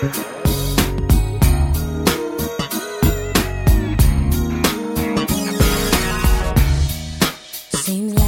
Seems like